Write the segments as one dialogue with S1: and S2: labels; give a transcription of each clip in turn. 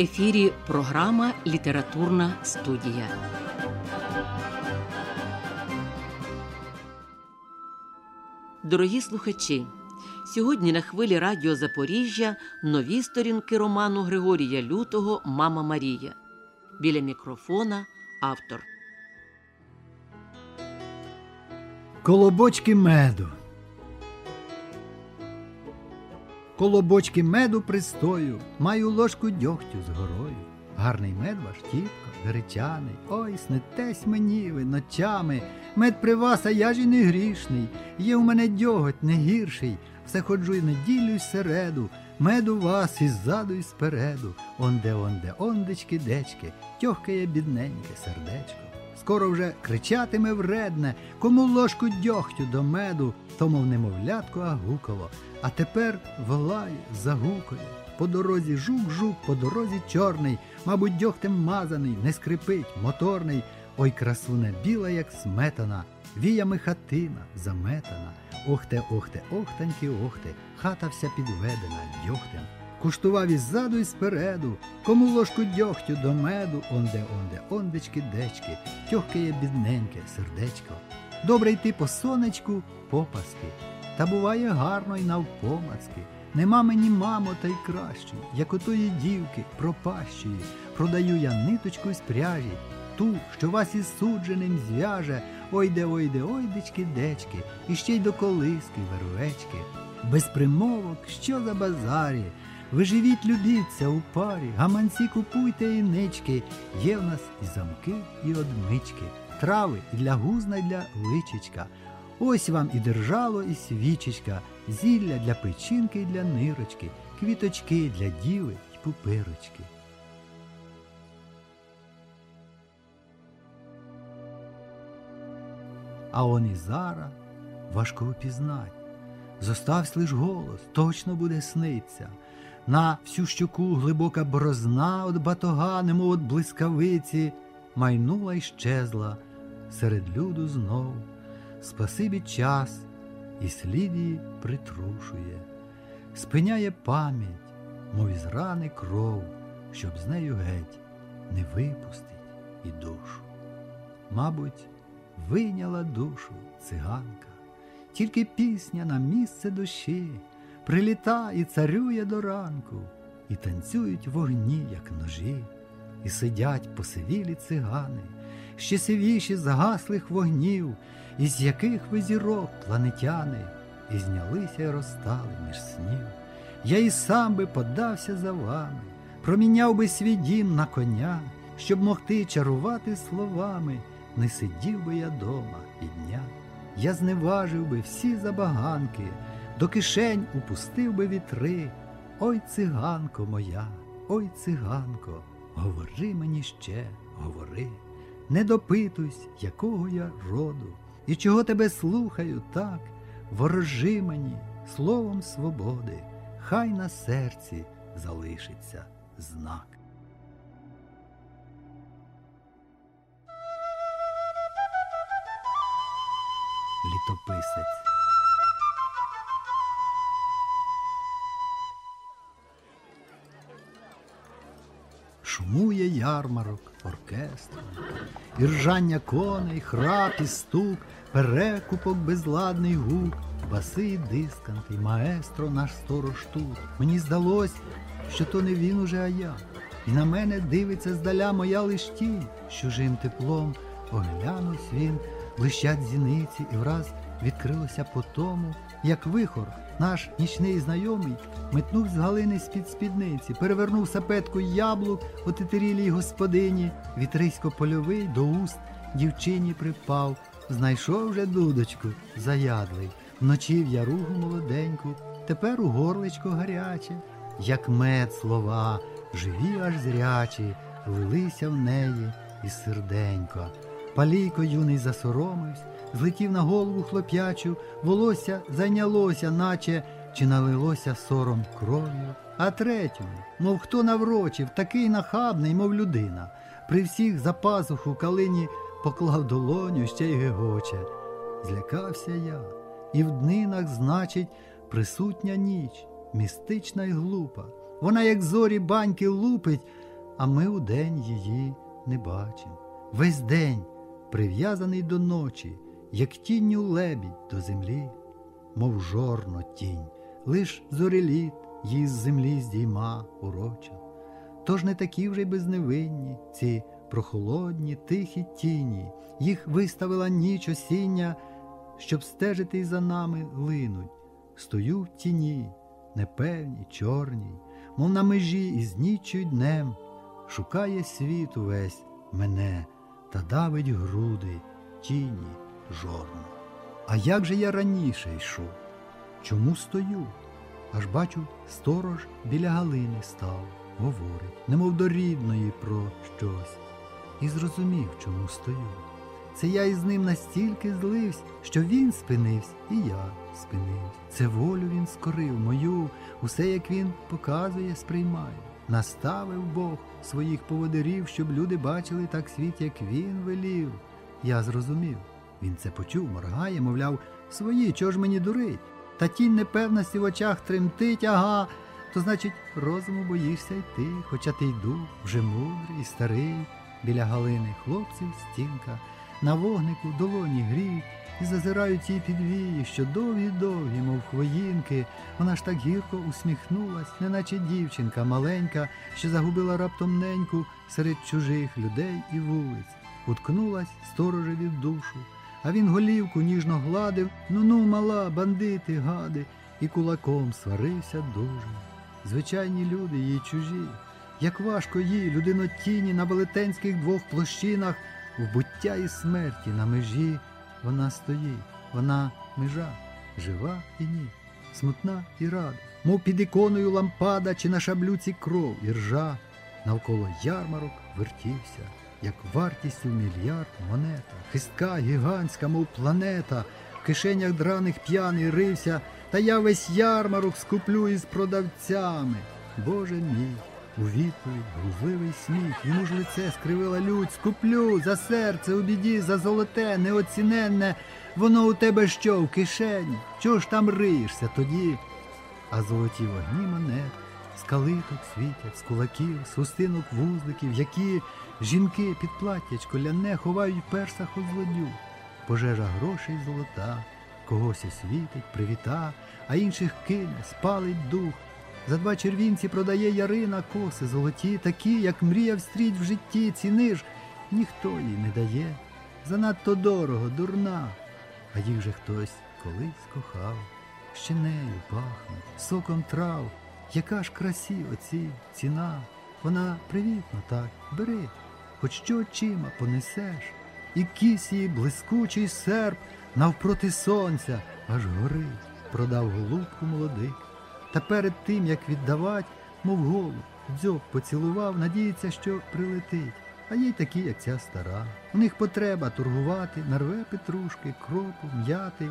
S1: Ефірі програма Літературна студія. Дорогі слухачі. Сьогодні на хвилі Радіо Запоріжжя нові сторінки роману Григорія Лютого Мама Марія. Біля мікрофона автор.
S2: Колобочки меду. Колобочки меду пристою, маю ложку дьогтю з горою. Гарний мед ваш тітко, гречаний, ой, снетесь мені ви ночами. Мед при вас, а я ж і не грішний. Є в мене дьоготь не гірший. Все ходжу й неділю й середу. Меду вас і ззаду, і спереду. Онде, онде, ондечки, дечки, тьохкає бідненьке сердечко. Скоро вже кричатиме вредне, кому ложку дьогтю до меду, тому в немовлятку агукало. А тепер волає, загукає. По дорозі жук-жук, по дорозі чорний, мабуть, дьогтем мазаний, не скрипить, моторний. Ой, красуне біла, як сметана, віями хатина заметана. Охте, охте, охтаньки, охте, хата вся підведена дьогтем. Куштував іззаду і спереду, кому ложку дьогтю до меду, онде, онде, ондечки, дечки, тьохкає бідненьке сердечко. Добре йти по сонечку, попаски, та буває гарно й навпомацки. Нема мені, мамо, та й кращої, як отої дівки, пропащої. Продаю я ниточку з пряжі, ту, що вас із судженим зв'яже. Ойде, ойде, ойдечки, дечки, і ще й до колиски, вервечки. Без примовок, що за базарі. Ви живіть, любіться у парі, гаманці купуйте і нички. Є в нас і замки, і одмички, трави і для гузна, і для личечка. Ось вам і держало, і свічечка, зілля для печінки і для нирочки, квіточки для діви й пупирочки. А он і зара важко впізнать. Зоставсь лиш голос, точно буде сниться. На всю щоку глибока борозна от батога, немов от блискавиці, майнула й щезла серед люду знов. Спасибі час і слід притрушує, спиняє пам'ять, мов із рани кров, щоб з нею геть не випустить і душу. Мабуть, вийняла душу циганка, тільки пісня на місце душі приліта і царює до ранку, і танцюють вогні, як ножі, і сидять посивілі цигани, ще сивіші згаслих вогнів, із яких ви зірок планетяни, і знялися й розстали між снів. Я і сам би подався за вами, проміняв би свій дім на коня, щоб могти чарувати словами, не сидів би я дома і дня. Я зневажив би всі забаганки, до кишень упустив би вітри. Ой, циганко моя, ой, циганко, говори мені ще, говори, не допитусь, якого я роду, і чого тебе слухаю так, ворожи мені словом свободи, хай на серці залишиться знак. Літописець. Шумує ярмарок, оркестром. І ржання коней, храп і стук, перекупок безладний гук, баси і дисканти, маестро наш сторож тут. Мені здалось, що то не він уже, а я. І на мене дивиться здаля моя лиш тінь, чужим теплом оглянусь він, блищать зіниці, і враз відкрилося по тому, як вихор, наш нічний знайомий, метнув з галини з-під спідниці, перевернув сапетку яблук у тетерілій господині, вітрисько польовий до уст дівчині припав, знайшов вже дудочку заядлий, вночі в яругу молоденьку, тепер у горличко гаряче, як мед слова, живі аж зрячі, лилися в неї і серденько. Палійко юний засоромився, злетів на голову хлоп'ячу, волосся зайнялося, наче чи налилося сором кров'ю. А третьому, мов хто наврочив, такий нахабний, мов людина. При всіх за пазуху калині поклав долоню, ще й гегоче. Злякався я, і в днинах, значить, присутня ніч, містична й глупа. Вона, як зорі баньки, лупить, а ми удень її не бачим. Весь день прив'язаний до ночі, як тінню лебідь до землі, мов жорно тінь, лиш зореліт її з землі здійма уроча. Тож не такі вже й безневинні ці прохолодні, тихі тіні, їх виставила ніч осіння, щоб стежити й за нами линуть. Стою в тіні, непевній, чорній, мов на межі із ніччю днем, шукає світ увесь мене та давить груди тіні жорно. А як же я раніше йшов? Чому стою? Аж бачу, сторож біля галини став, говорить, немов до рідної про щось, і зрозумів, чому стою. Це я із ним настільки злився, що він спинився, і я спинився. Це волю він скорив мою, усе як він показує, сприймає. Наставив Бог своїх поводирів, щоб люди бачили так світ, як він велів. Я зрозумів. Він це почув, моргає, мовляв, свої, чого ж мені дурить? Та тінь непевності в очах тремтить, ага. То значить, розуму боїшся йти, хоча ти йду, вже мудрий і старий, біля галини хлопців стінка, на вогнику долоні гріють, і зазирають їй підвії, що довгі-довгі, мов хвоїнки, вона ж так гірко усміхнулась, неначе дівчинка маленька, що загубила раптом неньку серед чужих людей і вулиць, уткнулась сторожеві в душу. А він голівку ніжно гладив, ну ну, мала, бандити, гади, і кулаком сварився дуже. Звичайні люди їй чужі. Як важко їй, людинотіні на велетенських двох площинах, в буття і смерті на межі вона стоїть, вона межа, жива і ні, смутна і рада, мов під іконою лампада чи на шаблюці кров і ржа, навколо ярмарок вертівся, як вартістю мільярд монета, хистка гігантська, мов планета, в кишенях драних п'яний рився, та я весь ярмарок скуплю із продавцями. Боже мій, у відповідь глузливий сміх, йому ж лице скривила лють, скуплю за серце у біді, за золоте, неоціненне, воно у тебе що в кишені? Чого ж там риєшся тоді? А золоті вогні монет, з калиток світять, з кулаків, з хустинок вузликів, які жінки під платтячко ляне ховають персах у злодю. Пожежа грошей золота, когось освітить, привіта, а інших кине, спалить дух. За два червінці продає Ярина коси золоті, такі, як мріяв стріть в житті, ціни ж ніхто їй не дає. Занадто дорого, дурна, а їх же хтось колись кохав. Ще нею пахне, соком трав, яка ж красі оці ціна. Вона привітна так, бери, хоч що очима понесеш, і кісь її блискучий серп навпроти сонця аж горить, продав голубку молодих. Та перед тим, як віддавать, мов голуб, дзьоб поцілував, надіється, що прилетить. А їй такі, як ця стара. У них потреба торгувати, нарве петрушки, кропу, м'яти,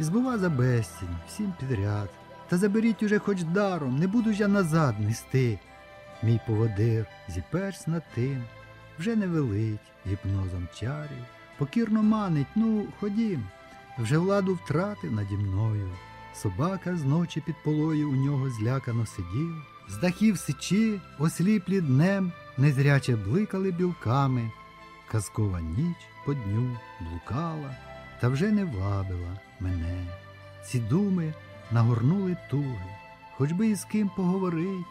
S2: і збува за безцінь, всім підряд. Та заберіть уже хоч даром, не буду ж я назад нести. Мій поводир зіперсь над тим, вже не велить гіпнозом чарів, покірно манить, ну, ходім, вже владу втратив наді мною. Собака з ночі під полою у нього злякано сидів, з дахів сичі, осліплі днем, незряче бликали білками, казкова ніч по дню блукала, та вже не вабила мене. Ці думи нагорнули туги, хоч би із ким поговорить,